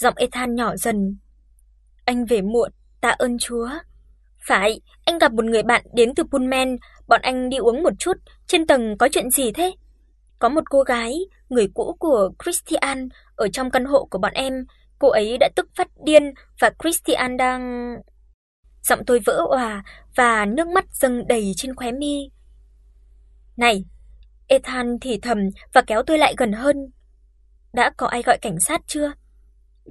giọng Ethan nhỏ dần. Anh về muộn, tạ ơn Chúa. Phải, anh gặp một người bạn đến từ Pullman, bọn anh đi uống một chút, trên tầng có chuyện gì thế? Có một cô gái, người cũ của Christian ở trong căn hộ của bọn em, cô ấy đã tức phát điên và Christian đang Giọng tôi vỡ òa và nước mắt dâng đầy trên khóe mi. "Này!" Ethan thì thầm và kéo tôi lại gần hơn. "Đã có ai gọi cảnh sát chưa?"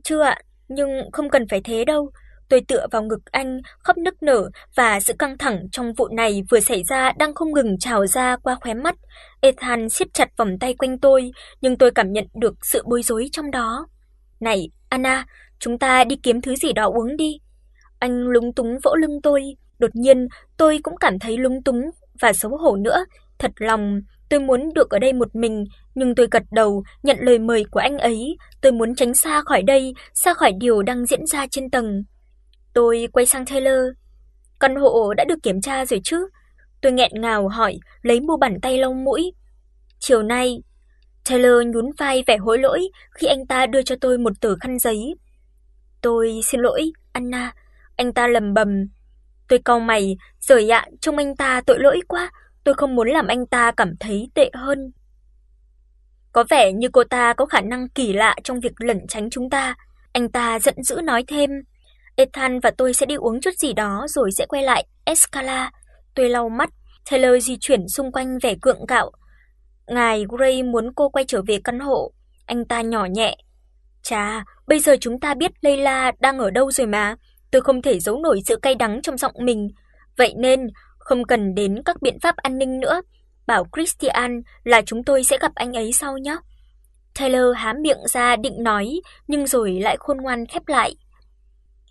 "Chưa ạ, nhưng không cần phải thế đâu." Tôi tựa vào ngực anh, khóc nức nở và sự căng thẳng trong vụ này vừa xảy ra đang không ngừng trào ra qua khóe mắt. Ethan siết chặt vòng tay quanh tôi, nhưng tôi cảm nhận được sự bối rối trong đó. "Này, Anna, chúng ta đi kiếm thứ gì đó uống đi." Anh lúng túng vỗ lưng tôi, đột nhiên tôi cũng cảm thấy lúng túng và xấu hổ nữa, thật lòng tôi muốn được ở đây một mình, nhưng tôi gật đầu nhận lời mời của anh ấy, tôi muốn tránh xa khỏi đây, xa khỏi điều đang diễn ra trên tầng. Tôi quay sang Taylor. Căn hộ đã được kiểm tra rồi chứ? Tôi nghẹn ngào hỏi, lấy mu bàn tay lau mũi. Chiều nay, Taylor nhún vai vẻ hối lỗi khi anh ta đưa cho tôi một tờ khăn giấy. Tôi xin lỗi, Anna, anh ta lầm bầm. Tôi cau mày, "Giời ạ, trông anh ta tội lỗi quá, tôi không muốn làm anh ta cảm thấy tệ hơn." Có vẻ như cô ta có khả năng kỳ lạ trong việc lẩn tránh chúng ta, anh ta giận dữ nói thêm. Ethan và tôi sẽ đi uống chút gì đó rồi sẽ quay lại Escala. Tôi lau mắt, Taylor di chuyển xung quanh vẻ gượng gạo. Ngài Gray muốn cô quay trở về căn hộ, anh ta nhỏ nhẹ. Chà, bây giờ chúng ta biết Layla đang ở đâu rồi mà, tôi không thể giấu nổi sự cay đắng trong giọng mình, vậy nên không cần đến các biện pháp an ninh nữa, bảo Christian là chúng tôi sẽ gặp anh ấy sau nhé. Taylor há miệng ra định nói, nhưng rồi lại khôn ngoan khép lại.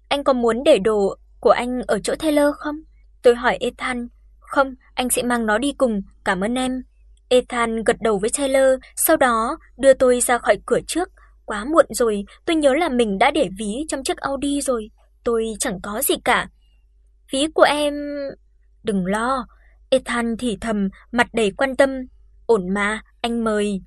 Anh có muốn để đồ của anh ở chỗ Taylor không? Tôi hỏi Ethan. Không, anh sẽ mang nó đi cùng, cảm ơn em. Ethan gật đầu với Taylor, sau đó đưa tôi ra khỏi cửa trước. Quá muộn rồi, tôi nhớ là mình đã để ví trong chiếc Audi rồi tôi chẳng có gì cả. Ví của em... Đừng lo, Ethan thì thầm, mặt đầy quan tâm. Ổn mà, anh mời.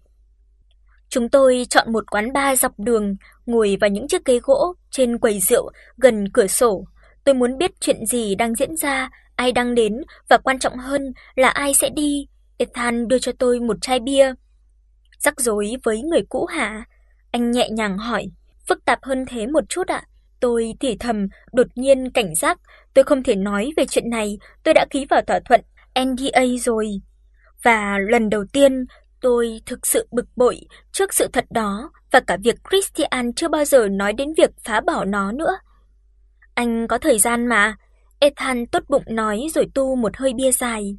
Chúng tôi chọn một quán bar dọc đường, ngồi vào những chiếc ghế gỗ trên quầy rượu gần cửa sổ. Tôi muốn biết chuyện gì đang diễn ra, ai đang đến và quan trọng hơn là ai sẽ đi. Ethan đưa cho tôi một chai bia. Rắc rối với người cũ hả? Anh nhẹ nhàng hỏi. Phức tạp hơn thế một chút ạ. Tôi thì thầm, đột nhiên cảnh giác, tôi không thể nói về chuyện này, tôi đã ký vào thỏa thuận NDA rồi. Và lần đầu tiên tôi thực sự bực bội trước sự thật đó và cả việc Christian chưa bao giờ nói đến việc phá bỏ nó nữa. Anh có thời gian mà, Ethan tốt bụng nói rồi tu một hơi bia dài.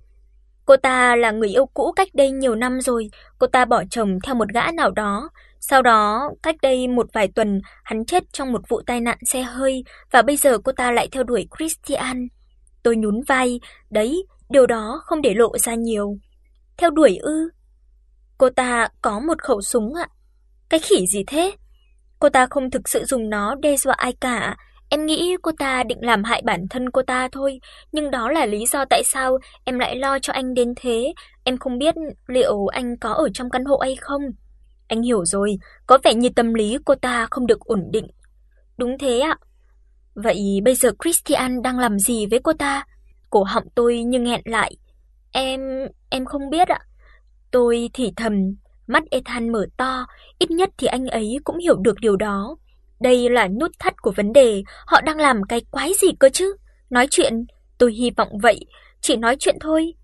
Cô ta là người yêu cũ cách đây nhiều năm rồi, cô ta bỏ chồng theo một gã nào đó, sau đó, cách đây một vài tuần, hắn chết trong một vụ tai nạn xe hơi và bây giờ cô ta lại theo đuổi Christian. Tôi nhún vai, đấy, điều đó không để lộ ra nhiều. Theo đuổi ư? Cô ta có một khẩu súng ạ. Cái khỉ gì thế? Cô ta không thực sự dùng nó đe dọa ai cả. Em nghĩ cô ta định làm hại bản thân cô ta thôi, nhưng đó là lý do tại sao em lại lo cho anh đến thế. Em không biết liệu anh có ở trong căn hộ hay không. Anh hiểu rồi, có vẻ như tâm lý cô ta không được ổn định. Đúng thế ạ. Vậy bây giờ Christian đang làm gì với cô ta? Cổ họng tôi như nghẹn lại. Em em không biết ạ. Tôi thì thầm, mắt Ethan mở to, ít nhất thì anh ấy cũng hiểu được điều đó. Đây là nút thắt của vấn đề, họ đang làm cái quái gì cơ chứ? Nói chuyện, tôi hy vọng vậy, chỉ nói chuyện thôi,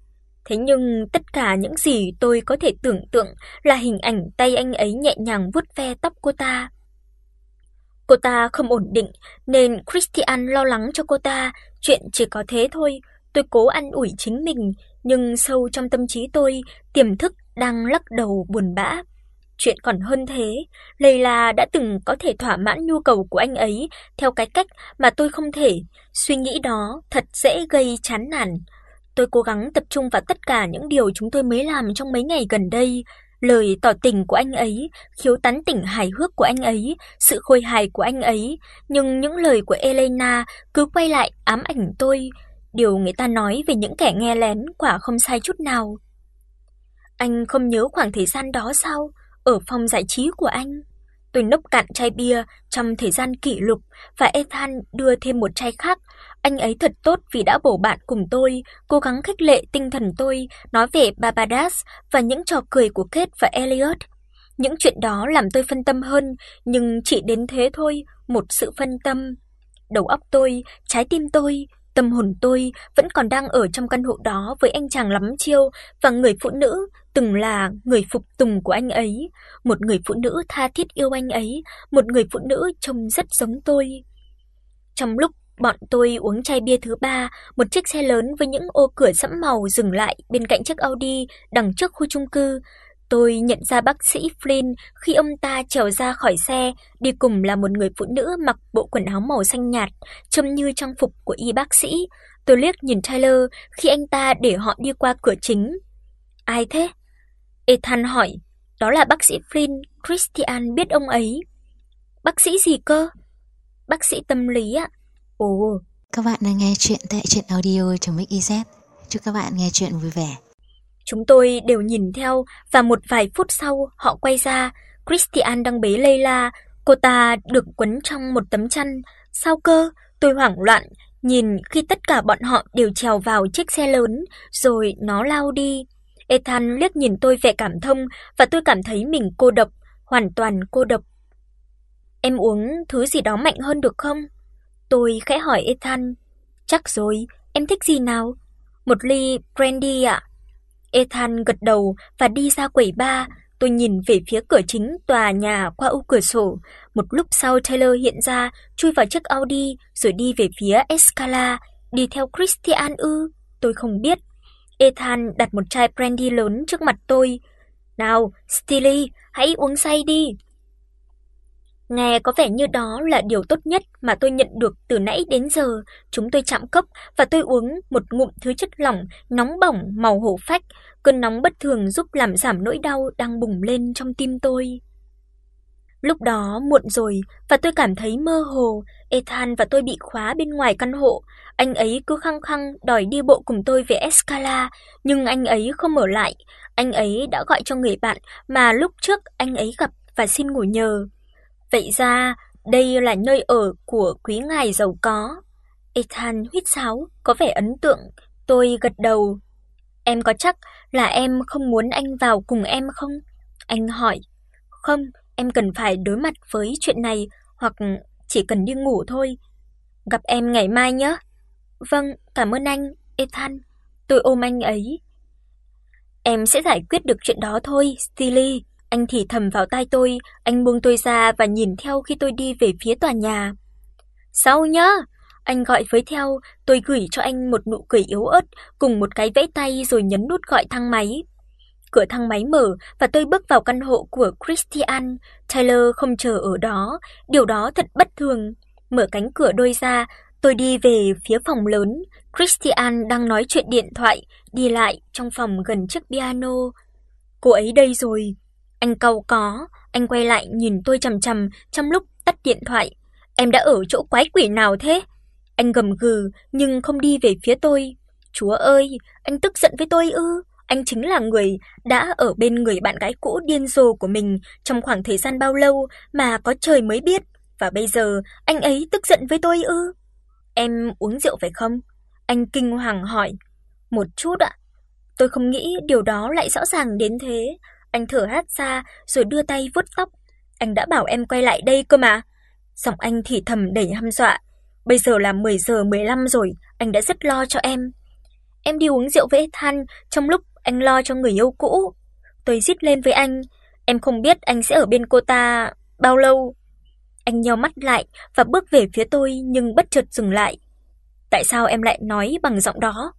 Thế nhưng tất cả những gì tôi có thể tưởng tượng là hình ảnh tay anh ấy nhẹ nhàng vuốt ve tóc cô ta. Cô ta không ổn định nên Christian lo lắng cho cô ta, chuyện chỉ có thế thôi. Tôi cố an ủi chính mình, nhưng sâu trong tâm trí tôi, tiềm thức đang lắc đầu buồn bã. Chuyện còn hơn thế, Layla đã từng có thể thỏa mãn nhu cầu của anh ấy theo cái cách mà tôi không thể. Suy nghĩ đó thật dễ gây chán nản. Tôi cố gắng tập trung vào tất cả những điều chúng tôi mới làm trong mấy ngày gần đây, lời tỏ tình của anh ấy, khiếu tán tỉnh hài hước của anh ấy, sự khôi hài của anh ấy, nhưng những lời của Elena cứ quay lại ám ảnh tôi, điều người ta nói về những kẻ nghe lén quả không sai chút nào. Anh không nhớ khoảng thời gian đó sao, ở phòng giải trí của anh? Tôi nốc cạn chai bia trong thời gian kỷ lục và Ethan đưa thêm một chai khác. Anh ấy thật tốt vì đã bổ bạn cùng tôi, cố gắng khích lệ tinh thần tôi, nói về Barbados và những trò cười của Kate và Elliot. Những chuyện đó làm tôi phân tâm hơn, nhưng chỉ đến thế thôi, một sự phân tâm. Đầu óc tôi, trái tim tôi, tâm hồn tôi vẫn còn đang ở trong căn hộ đó với anh chàng lắm chiêu và người phụ nữ từng là người phục tùng của anh ấy, một người phụ nữ tha thiết yêu anh ấy, một người phụ nữ trông rất giống tôi. Trong lúc bọn tôi uống chai bia thứ ba, một chiếc xe lớn với những ô cửa sẫm màu dừng lại bên cạnh chiếc Audi đằng trước khu chung cư. Tôi nhận ra bác sĩ Flynn khi ông ta trèo ra khỏi xe, đi cùng là một người phụ nữ mặc bộ quần áo màu xanh nhạt, trông như trang phục của y bác sĩ. Tôi liếc nhìn Tyler khi anh ta để họ đi qua cửa chính. Ai thế? Ethan hỏi. Đó là bác sĩ Flynn, Christian biết ông ấy. Bác sĩ gì cơ? Bác sĩ tâm lý ạ. Ồ, các bạn đang nghe chuyện tại truyện audio.mix.iz. Chúc các bạn nghe chuyện vui vẻ. Chúng tôi đều nhìn theo và một vài phút sau họ quay ra, Christian đang bế Leila, cô ta được quấn trong một tấm chăn. Sao cơ? Tôi hoảng loạn nhìn khi tất cả bọn họ đều trèo vào chiếc xe lớn rồi nó lao đi. Ethan liếc nhìn tôi vẻ cảm thông và tôi cảm thấy mình cô độc, hoàn toàn cô độc. Em uống thứ gì đó mạnh hơn được không? Tôi khẽ hỏi Ethan. Chắc rồi, em thích gì nào? Một ly brandy ạ. Ethan gật đầu và đi ra quầy bar. Tôi nhìn về phía cửa chính tòa nhà qua ô cửa sổ. Một lúc sau Taylor hiện ra, chui vào chiếc Audi rồi đi về phía Escala, đi theo Christian ư? Tôi không biết. Ethan đặt một chai brandy lớn trước mặt tôi. "Nào, Steely, hãy uống say đi." Nghe có vẻ như đó là điều tốt nhất mà tôi nhận được từ nãy đến giờ. Chúng tôi chạm cốc và tôi uống một ngụm thứ chất lỏng nóng bỏng màu hổ phách, cơn nóng bất thường giúp làm giảm nỗi đau đang bùng lên trong tim tôi. Lúc đó muộn rồi và tôi cảm thấy mơ hồ, Ethan và tôi bị khóa bên ngoài căn hộ. Anh ấy cứ khăng khăng đòi đi bộ cùng tôi về Escala, nhưng anh ấy không mở lại. Anh ấy đã gọi cho người bạn mà lúc trước anh ấy gặp và xin ngủ nhờ. Vậy ra, đây là nơi ở của quý ngài giàu có. Ethan huýt sáo, có vẻ ấn tượng. Tôi gật đầu. Em có chắc là em không muốn anh vào cùng em không? Anh hỏi. Không, em cần phải đối mặt với chuyện này hoặc chỉ cần đi ngủ thôi. Gặp em ngày mai nhé. Vâng, cảm ơn anh, Ethan. Tôi ôm anh ấy. Em sẽ giải quyết được chuyện đó thôi, Steely. Anh thì thầm vào tai tôi, anh buông tôi ra và nhìn theo khi tôi đi về phía tòa nhà. "Sau nhá." Anh gọi với theo, tôi gửi cho anh một nụ cười yếu ớt cùng một cái vẫy tay rồi nhấn nút gọi thang máy. Cửa thang máy mở và tôi bước vào căn hộ của Christian. Taylor không chờ ở đó, điều đó thật bất thường. Mở cánh cửa đôi ra, tôi đi về phía phòng lớn. Christian đang nói chuyện điện thoại, đi lại trong phòng gần chiếc piano. Cô ấy đây rồi. Anh cau có, anh quay lại nhìn tôi chằm chằm trong lúc tắt điện thoại. Em đã ở chỗ quái quỷ nào thế? Anh gầm gừ nhưng không đi về phía tôi. Chúa ơi, anh tức giận với tôi ư? Anh chính là người đã ở bên người bạn gái cũ điên rồ của mình trong khoảng thời gian bao lâu mà có trời mới biết, và bây giờ anh ấy tức giận với tôi ư? Em uống rượu phải không? Anh kinh hoàng hỏi. Một chút ạ. Tôi không nghĩ điều đó lại rõ ràng đến thế. Anh thở hắt ra rồi đưa tay vuốt tóc. Anh đã bảo em quay lại đây cơ mà. Giọng anh thì thầm đầy hăm dọa. Bây giờ là 10 giờ 15 rồi, anh đã rất lo cho em. Em đi uống rượu với than trong lúc anh lo cho người yêu cũ. Tôi rít lên với anh, em không biết anh sẽ ở bên cô ta bao lâu. Anh nheo mắt lại và bước về phía tôi nhưng bất chợt dừng lại. Tại sao em lại nói bằng giọng đó?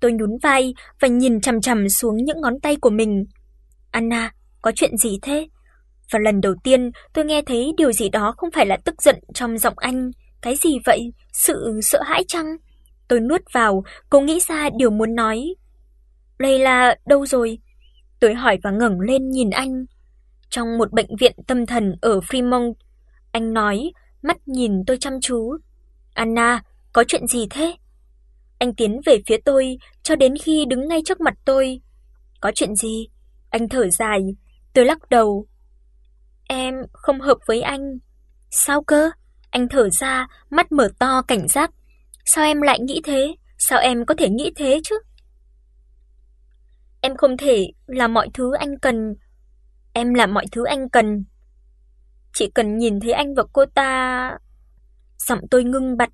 Tôi nhún vai và nhìn chằm chằm xuống những ngón tay của mình. Anna, có chuyện gì thế? Và lần đầu tiên tôi nghe thấy điều gì đó không phải là tức giận trong giọng anh. Cái gì vậy? Sự sợ hãi chăng? Tôi nuốt vào, cố nghĩ ra điều muốn nói. Layla đâu rồi? Tôi hỏi và ngẩng lên nhìn anh. Trong một bệnh viện tâm thần ở Fremont, anh nói, mắt nhìn tôi chăm chú. Anna, có chuyện gì thế? Anh tiến về phía tôi cho đến khi đứng ngay trước mặt tôi. Có chuyện gì? Anh thở dài, tôi lắc đầu. Em không hợp với anh. Sao cơ? Anh thở ra, mắt mở to cảnh giác. Sao em lại nghĩ thế? Sao em có thể nghĩ thế chứ? Em không thể là mọi thứ anh cần. Em là mọi thứ anh cần. Chỉ cần nhìn thấy anh và cô ta. Giọng tôi ngưng bặt.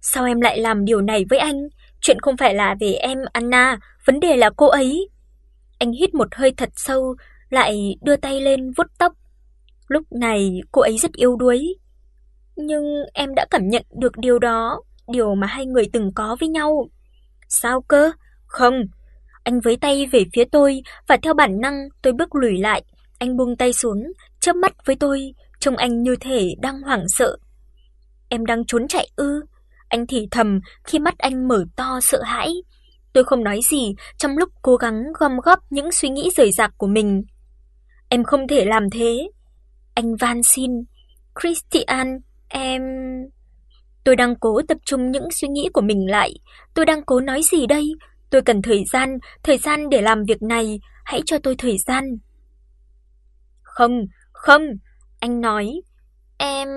Sao em lại làm điều này với anh? Chuyện không phải là về em Anna, vấn đề là cô ấy. Anh hít một hơi thật sâu, lại đưa tay lên vuốt tóc. Lúc này cô ấy rất yếu đuối, nhưng em đã cảm nhận được điều đó, điều mà hai người từng có với nhau. Sao cơ? Không. Anh với tay về phía tôi và theo bản năng tôi bước lùi lại. Anh buông tay xuống, chớp mắt với tôi, trông anh như thể đang hoảng sợ. Em đang trốn chạy ư? Anh thì thầm khi mắt anh mở to sợ hãi. Tôi không nói gì trong lúc cố gắng gom góp những suy nghĩ rời rạc của mình. Em không thể làm thế. Anh van xin. Christian, em Tôi đang cố tập trung những suy nghĩ của mình lại. Tôi đang cố nói gì đây? Tôi cần thời gian, thời gian để làm việc này, hãy cho tôi thời gian. Không, không, anh nói. Em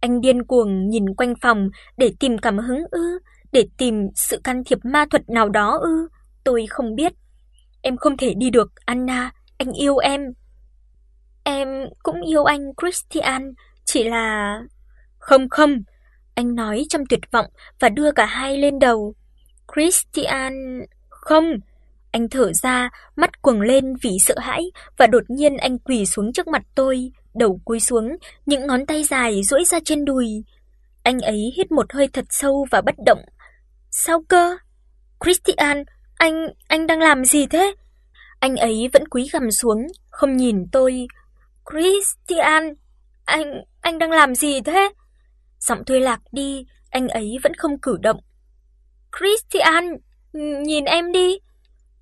anh điên cuồng nhìn quanh phòng để tìm cảm hứng ư, để tìm sự can thiệp ma thuật nào đó ư? Tôi không biết. Em không thể đi được, Anna, anh yêu em. Em cũng yêu anh Christian, chỉ là Không không, anh nói trong tuyệt vọng và đưa cả hai lên đầu. Christian, không. Anh thở ra, mắt quầng lên vì sợ hãi và đột nhiên anh quỳ xuống trước mặt tôi, đầu cúi xuống, những ngón tay dài duỗi ra trên đùi. Anh ấy hít một hơi thật sâu và bất động. Sao cơ? Christian, anh anh đang làm gì thế? Anh ấy vẫn cúi gằm xuống, không nhìn tôi. Christian, anh anh đang làm gì thế? Giọng tôi lạc đi, anh ấy vẫn không cử động. Christian, nhìn em đi.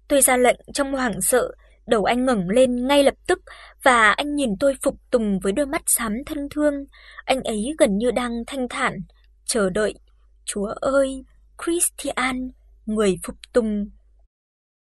Tôi ra lệnh trong hoảng sợ, đầu anh ngẩng lên ngay lập tức và anh nhìn tôi phục tùng với đôi mắt xám thân thương. Anh ấy gần như đang thanh thản, chờ đợi. Chúa ơi, Christian, người phục tùng